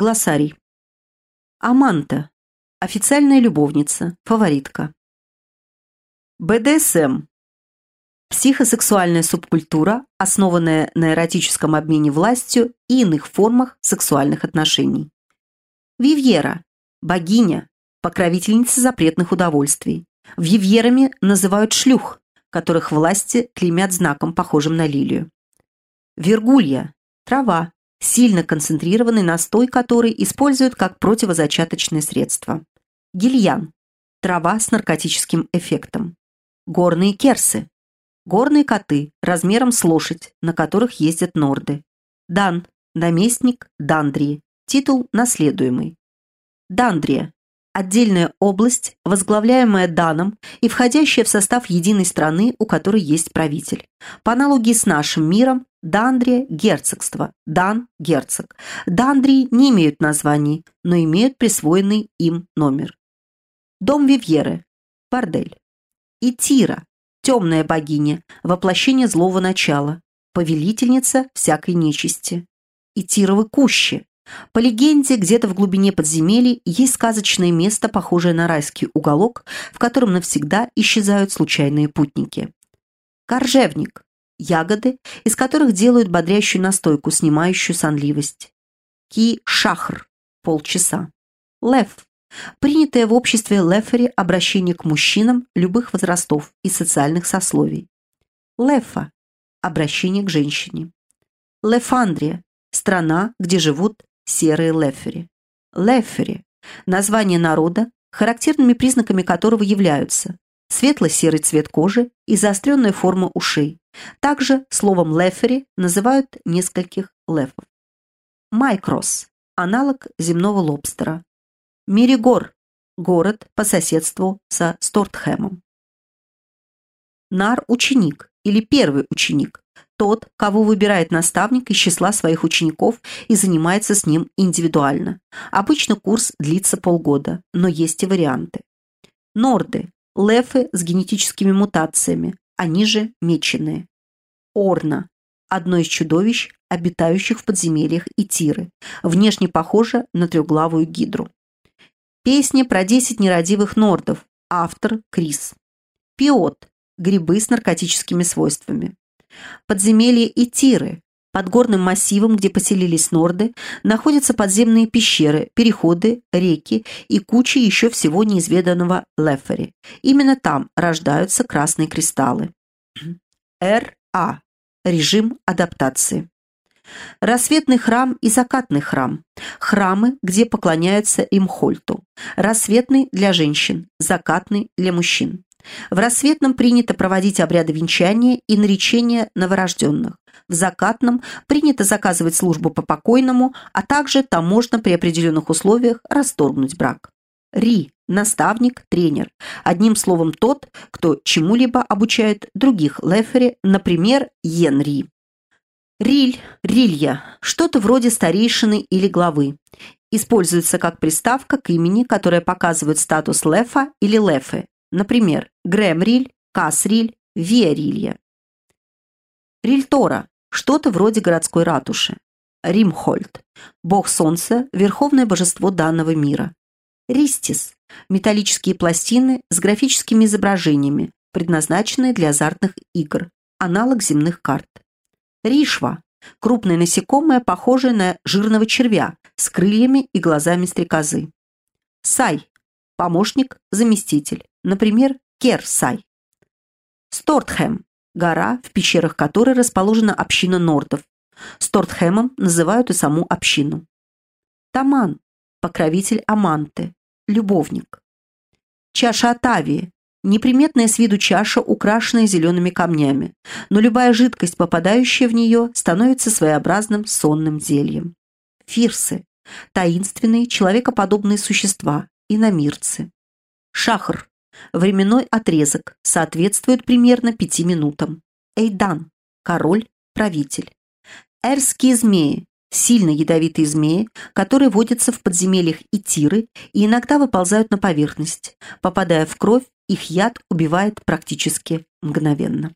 Глоссарий. Аманта. Официальная любовница, фаворитка. БДСМ. Психосексуальная субкультура, основанная на эротическом обмене властью и иных формах сексуальных отношений. Вивьера. Богиня, покровительница запретных удовольствий. Вивьерами называют шлюх, которых власти клеймят знаком, похожим на лилию. Вергулья. Трава, сильно концентрированный настой который используют как противозачаточное средство. Гильян – трава с наркотическим эффектом. Горные керсы – горные коты размером с лошадь, на которых ездят норды. Дан – наместник Дандрии, титул наследуемый. Дандрия – отдельная область, возглавляемая Даном и входящая в состав единой страны, у которой есть правитель. По аналогии с нашим миром, Дандрия – герцогство, Дан – герцог. Дандрии не имеют названий, но имеют присвоенный им номер. Дом Вивьеры – бордель. Итира – темная богиня, воплощение злого начала, повелительница всякой нечисти. Итировы кущи. По легенде, где-то в глубине подземелий есть сказочное место, похожее на райский уголок, в котором навсегда исчезают случайные путники. Коржевник ягоды, из которых делают бодрящую настойку, снимающую сонливость. Ки-шахр – полчаса. Лев – принятое в обществе лефери обращение к мужчинам любых возрастов и социальных сословий. Лефа – обращение к женщине. Лефандрия – страна, где живут серые лефери. Лефери – название народа, характерными признаками которого являются светло-серый цвет кожи и заостренная форма ушей. Также словом лефери называют нескольких лефов. Майкрос – аналог земного лобстера. Миригор – город по соседству со Стортхэмом. Нар-ученик или первый ученик – тот, кого выбирает наставник из числа своих учеников и занимается с ним индивидуально. Обычно курс длится полгода, но есть и варианты. Норды лефы с генетическими мутациями, они же меченые. Орна – одно из чудовищ, обитающих в подземельях и тиры, внешне похоже на трехглавую гидру. Песня про 10 нерадивых нордов, автор Крис. Пиот – грибы с наркотическими свойствами. Подземелья и тиры под горным массивом, где поселились норды, находятся подземные пещеры, переходы, реки и куча еще всего неизведанного Лефери. Именно там рождаются красные кристаллы. Р.А. Режим адаптации. Рассветный храм и закатный храм. Храмы, где поклоняются Имхольту. Рассветный для женщин, закатный для мужчин. В рассветном принято проводить обряды венчания и наречения новорожденных. В закатном принято заказывать службу по покойному, а также там можно при определенных условиях расторгнуть брак. Ри – наставник, тренер. Одним словом, тот, кто чему-либо обучает других лефери, например, Йен Ри. Риль, рилья – что-то вроде старейшины или главы. Используется как приставка к имени, которая показывает статус лефа или лефы. Например, Грэмриль, Касриль, Виарилья. Рильтора – что-то вроде городской ратуши. Римхольд – бог солнца, верховное божество данного мира. Ристис – металлические пластины с графическими изображениями, предназначенные для азартных игр, аналог земных карт. Ришва – крупное насекомое, похожее на жирного червя, с крыльями и глазами стрекозы. Сай – помощник, заместитель, например, Керсай. Стортхэм гора, в пещерах которой расположена община нордов. Стортхэмом называют и саму общину. Таман – покровитель Аманты, любовник. Чаша Атавии – неприметная с виду чаша, украшенная зелеными камнями, но любая жидкость, попадающая в нее, становится своеобразным сонным зельем. Фирсы – таинственные, человекоподобные существа, иномирцы. Шахр Временной отрезок соответствует примерно пяти минутам. Эйдан – король, правитель. Эрские змеи – сильно ядовитые змеи, которые водятся в подземельях и тиры и иногда выползают на поверхность. Попадая в кровь, их яд убивает практически мгновенно.